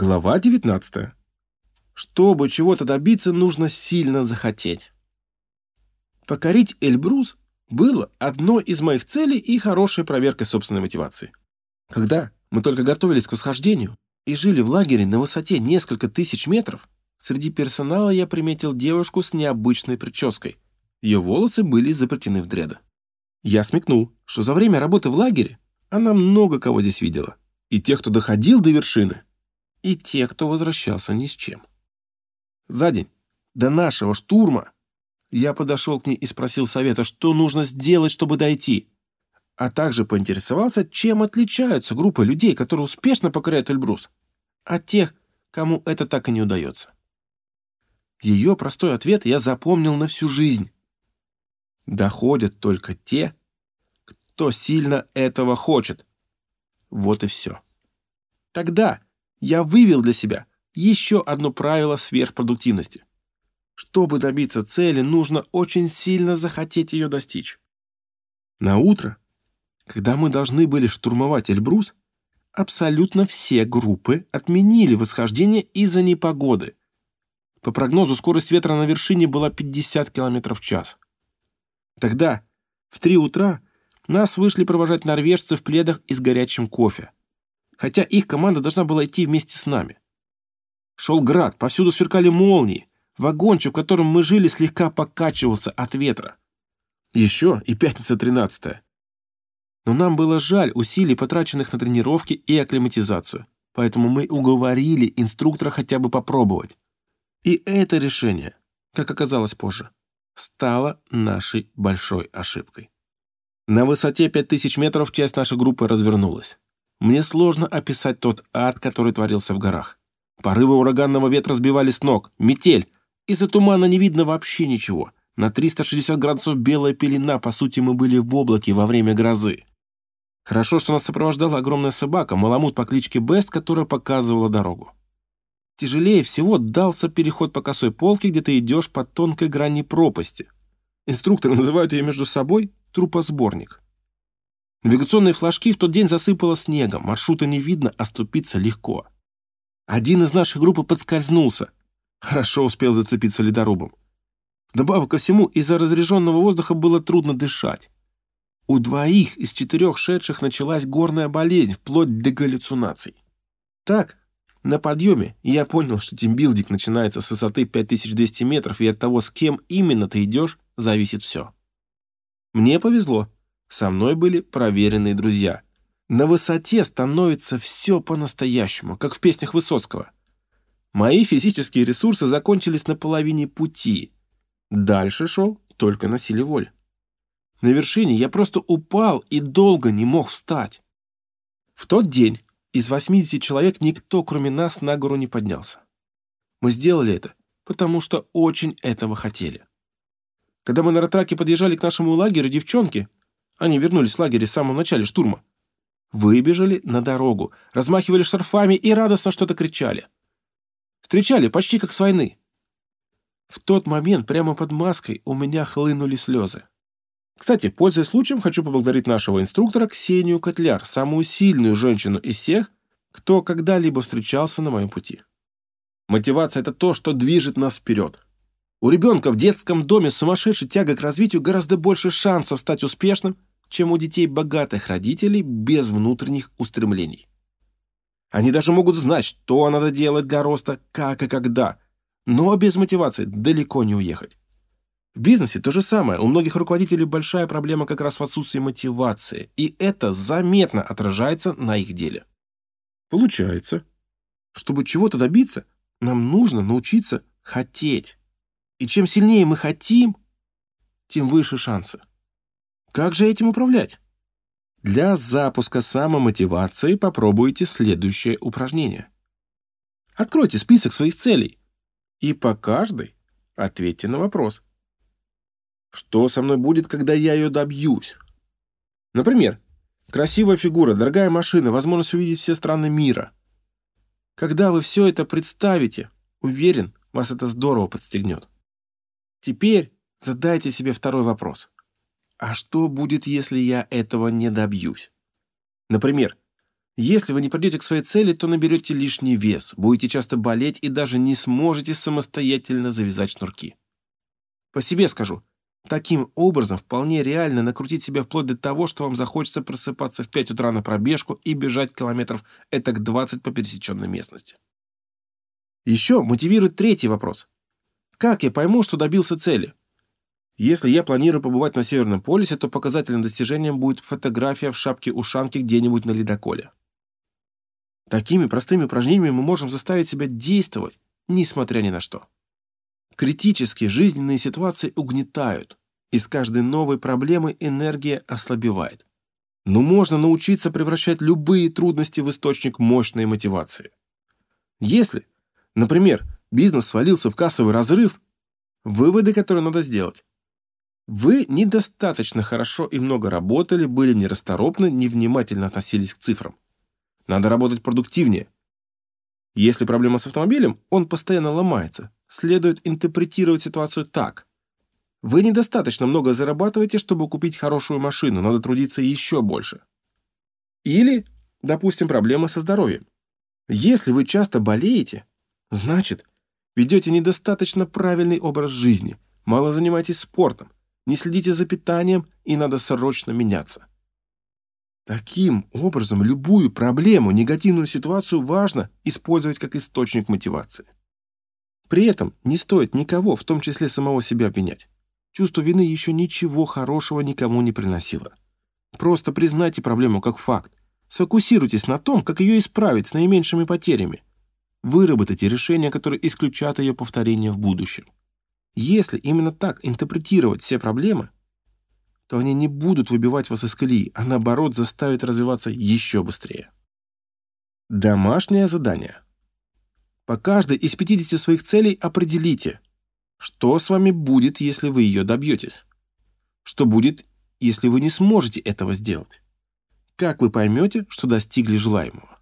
Глава 19. Чтобы чего-то добиться, нужно сильно захотеть. Покорить Эльбрус было одной из моих целей и хорошей проверкой собственной мотивации. Когда мы только готовились к восхождению и жили в лагере на высоте несколько тысяч метров, среди персонала я приметил девушку с необычной прической. Ее волосы были заплетены в дреды. Я смекнул, что за время работы в лагере она много кого здесь видела. И тех, кто доходил до вершины, и те, кто возвращался ни с чем. За день до нашего штурма я подошел к ней и спросил совета, что нужно сделать, чтобы дойти, а также поинтересовался, чем отличаются группы людей, которые успешно покоряют Эльбрус, от тех, кому это так и не удается. Ее простой ответ я запомнил на всю жизнь. Доходят только те, кто сильно этого хочет. Вот и все. Тогда я вывел для себя еще одно правило сверхпродуктивности. Чтобы добиться цели, нужно очень сильно захотеть ее достичь. На утро, когда мы должны были штурмовать Эльбрус, абсолютно все группы отменили восхождение из-за непогоды. По прогнозу, скорость ветра на вершине была 50 км в час. Тогда, в 3 утра, нас вышли провожать норвежцы в пледах и с горячим кофе хотя их команда должна была идти вместе с нами. Шел град, повсюду сверкали молнии, вагончик, в котором мы жили, слегка покачивался от ветра. Еще и пятница 13 Но нам было жаль усилий, потраченных на тренировки и акклиматизацию, поэтому мы уговорили инструктора хотя бы попробовать. И это решение, как оказалось позже, стало нашей большой ошибкой. На высоте 5000 метров часть нашей группы развернулась. Мне сложно описать тот ад, который творился в горах. Порывы ураганного ветра сбивали с ног, метель. Из-за тумана не видно вообще ничего. На 360 градусов белая пелена, по сути, мы были в облаке во время грозы. Хорошо, что нас сопровождала огромная собака, маламут по кличке Бест, которая показывала дорогу. Тяжелее всего дался переход по косой полке, где ты идешь по тонкой грани пропасти. Инструкторы называют ее между собой трупосборник. Навигационные флажки в тот день засыпало снегом, маршрута не видно, а ступиться легко. Один из нашей группы подскользнулся. Хорошо успел зацепиться ледорубом. Добавок ко всему, из-за разряженного воздуха было трудно дышать. У двоих из четырех шедших началась горная болезнь, вплоть до галлюцинаций. Так, на подъеме я понял, что тимбилдинг начинается с высоты 5200 метров, и от того, с кем именно ты идешь, зависит все. Мне повезло. Со мной были проверенные друзья. На высоте становится все по-настоящему, как в песнях Высоцкого. Мои физические ресурсы закончились на половине пути. Дальше шел только на силе воли. На вершине я просто упал и долго не мог встать. В тот день из 80 человек никто, кроме нас, на гору не поднялся. Мы сделали это, потому что очень этого хотели. Когда мы на ратраке подъезжали к нашему лагерю, девчонки, они вернулись в лагерь в самом начале штурма. Выбежали на дорогу, размахивали шарфами и радостно что-то кричали. Встречали почти как с войны. В тот момент прямо под маской у меня хлынули слезы. Кстати, пользуясь случаем, хочу поблагодарить нашего инструктора Ксению Котляр, самую сильную женщину из всех, кто когда-либо встречался на моем пути. Мотивация – это то, что движет нас вперед. У ребенка в детском доме сумасшедшей тяга к развитию гораздо больше шансов стать успешным – чем у детей богатых родителей без внутренних устремлений. Они даже могут знать, что надо делать для роста, как и когда, но без мотивации далеко не уехать. В бизнесе то же самое. У многих руководителей большая проблема как раз в отсутствии мотивации, и это заметно отражается на их деле. Получается, чтобы чего-то добиться, нам нужно научиться хотеть. И чем сильнее мы хотим, тем выше шансы. Как же этим управлять? Для запуска самомотивации попробуйте следующее упражнение. Откройте список своих целей и по каждой ответьте на вопрос. Что со мной будет, когда я ее добьюсь? Например, красивая фигура, дорогая машина, возможность увидеть все страны мира. Когда вы все это представите, уверен, вас это здорово подстегнет. Теперь задайте себе второй вопрос. А что будет, если я этого не добьюсь? Например, Если вы не придете к своей цели, то наберете лишний вес, будете часто болеть и даже не сможете самостоятельно завязать шнурки. По себе скажу, таким образом вполне реально накрутить себя вплоть до того, что вам захочется просыпаться в 5 утра на пробежку и бежать километров этак 20 по пересеченной местности. Еще мотивирует третий вопрос. Как я пойму, что добился цели? Если я планирую побывать на Северном полюсе, то показательным достижением будет фотография в шапке-ушанке где-нибудь на ледоколе. Такими простыми упражнениями мы можем заставить себя действовать, несмотря ни на что. Критические жизненные ситуации угнетают, и с каждой новой проблемой энергия ослабевает. Но можно научиться превращать любые трудности в источник мощной мотивации. Если, например, бизнес свалился в кассовый разрыв, выводы, которые надо сделать. Вы недостаточно хорошо и много работали, были нерасторопны, невнимательно относились к цифрам. Надо работать продуктивнее. Если проблема с автомобилем, он постоянно ломается. Следует интерпретировать ситуацию так. Вы недостаточно много зарабатываете, чтобы купить хорошую машину, надо трудиться еще больше. Или, допустим, проблема со здоровьем. Если вы часто болеете, значит, ведете недостаточно правильный образ жизни, мало занимаетесь спортом, не следите за питанием и надо срочно меняться. Таким образом, любую проблему, негативную ситуацию важно использовать как источник мотивации. При этом не стоит никого, в том числе самого себя, обвинять. Чувство вины еще ничего хорошего никому не приносило. Просто признайте проблему как факт. Сфокусируйтесь на том, как ее исправить с наименьшими потерями. Выработайте решения, которые исключат ее повторение в будущем. Если именно так интерпретировать все проблемы, то они не будут выбивать вас из колеи, а наоборот заставят развиваться еще быстрее. Домашнее задание. По каждой из 50 своих целей определите, что с вами будет, если вы ее добьетесь. Что будет, если вы не сможете этого сделать. Как вы поймете, что достигли желаемого.